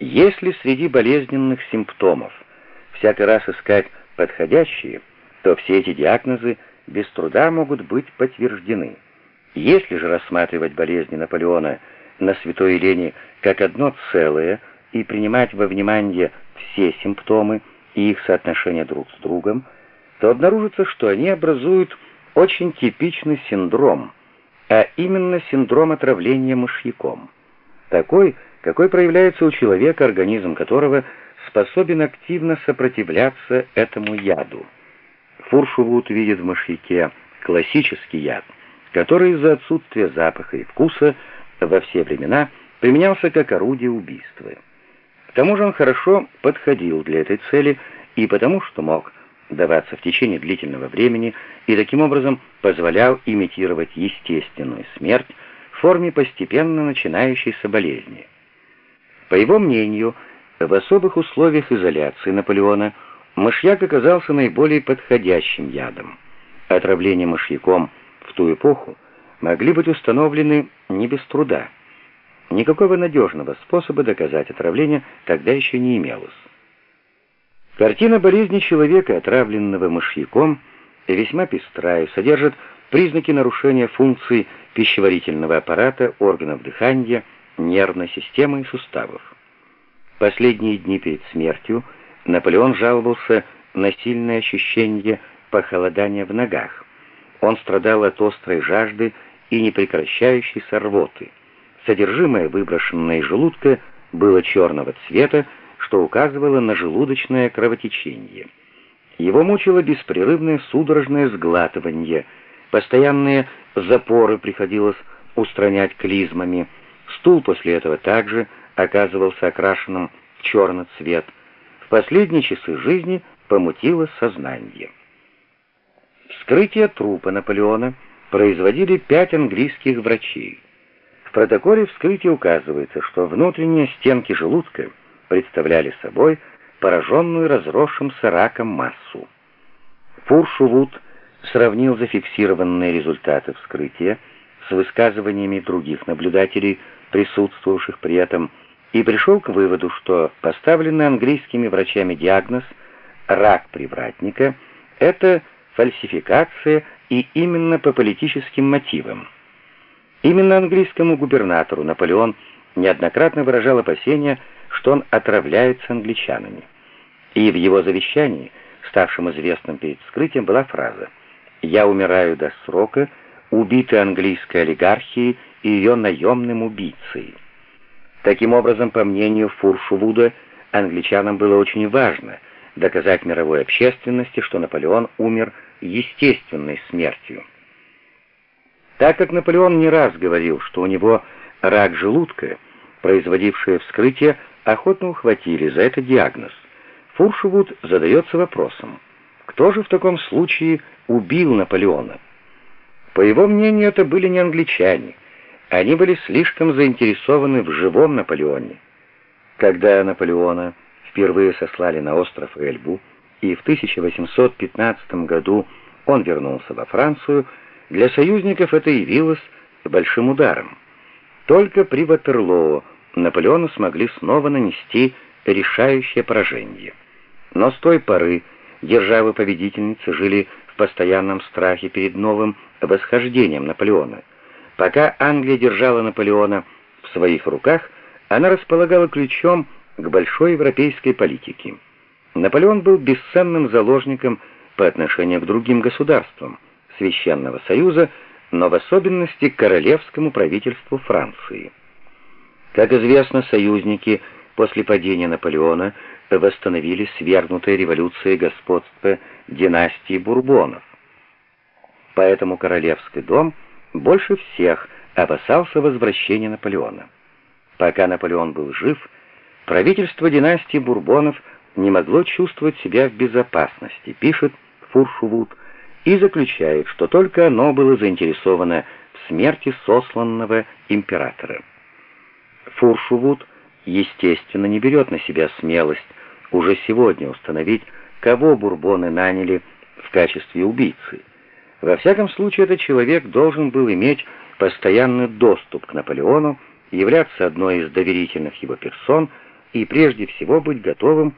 Если среди болезненных симптомов всякий раз искать подходящие, то все эти диагнозы без труда могут быть подтверждены. Если же рассматривать болезни Наполеона на Святой Елене как одно целое и принимать во внимание все симптомы и их соотношение друг с другом, то обнаружится, что они образуют очень типичный синдром, а именно синдром отравления мышьяком. Такой, какой проявляется у человека, организм которого способен активно сопротивляться этому яду. Фуршувуд видит в мышьяке классический яд, который из-за отсутствия запаха и вкуса во все времена применялся как орудие убийства. К тому же он хорошо подходил для этой цели и потому, что мог даваться в течение длительного времени и таким образом позволял имитировать естественную смерть в форме постепенно начинающейся болезни. По его мнению, в особых условиях изоляции Наполеона мышьяк оказался наиболее подходящим ядом. Отравление мышьяком в ту эпоху могли быть установлены не без труда. Никакого надежного способа доказать отравление тогда еще не имелось. Картина болезни человека, отравленного мышьяком, весьма пестрая, содержит признаки нарушения функций пищеварительного аппарата, органов дыхания, нервной системы и суставов. Последние дни перед смертью Наполеон жаловался на сильное ощущение похолодания в ногах. Он страдал от острой жажды и непрекращающейся рвоты. Содержимое, выброшенное из желудка, было черного цвета, что указывало на желудочное кровотечение. Его мучило беспрерывное судорожное сглатывание, постоянные запоры приходилось устранять клизмами, стул после этого также оказывался окрашенным в черный цвет. В последние часы жизни помутило сознание. Вскрытие трупа Наполеона производили пять английских врачей. В протоколе вскрытия указывается, что внутренние стенки желудка — представляли собой пораженную разросшимся раком массу. Фуршувуд сравнил зафиксированные результаты вскрытия с высказываниями других наблюдателей, присутствовавших при этом, и пришел к выводу, что поставленный английскими врачами диагноз «рак привратника» — это фальсификация и именно по политическим мотивам. Именно английскому губернатору Наполеон неоднократно выражал опасения, что он отравляется англичанами. И в его завещании, ставшем известным перед вскрытием, была фраза «Я умираю до срока, убитый английской олигархией и ее наемным убийцей». Таким образом, по мнению Фуршувуда, англичанам было очень важно доказать мировой общественности, что Наполеон умер естественной смертью. Так как Наполеон не раз говорил, что у него рак желудка, производившее вскрытие охотно ухватили за это диагноз. Фуршевуд задается вопросом, кто же в таком случае убил Наполеона? По его мнению, это были не англичане. Они были слишком заинтересованы в живом Наполеоне. Когда Наполеона впервые сослали на остров Эльбу, и в 1815 году он вернулся во Францию, для союзников это явилось большим ударом. Только при Ватерлоо Наполеону смогли снова нанести решающее поражение. Но с той поры державы-победительницы жили в постоянном страхе перед новым восхождением Наполеона. Пока Англия держала Наполеона в своих руках, она располагала ключом к большой европейской политике. Наполеон был бесценным заложником по отношению к другим государствам Священного Союза, но в особенности к королевскому правительству Франции. Как известно, союзники после падения Наполеона восстановили свергнутое революцией господство династии Бурбонов. Поэтому королевский дом больше всех опасался возвращения Наполеона. Пока Наполеон был жив, правительство династии Бурбонов не могло чувствовать себя в безопасности, пишет Фуршувуд, и заключает, что только оно было заинтересовано в смерти сосланного императора. Фуршувуд, естественно, не берет на себя смелость уже сегодня установить, кого бурбоны наняли в качестве убийцы. Во всяком случае, этот человек должен был иметь постоянный доступ к Наполеону, являться одной из доверительных его персон и прежде всего быть готовым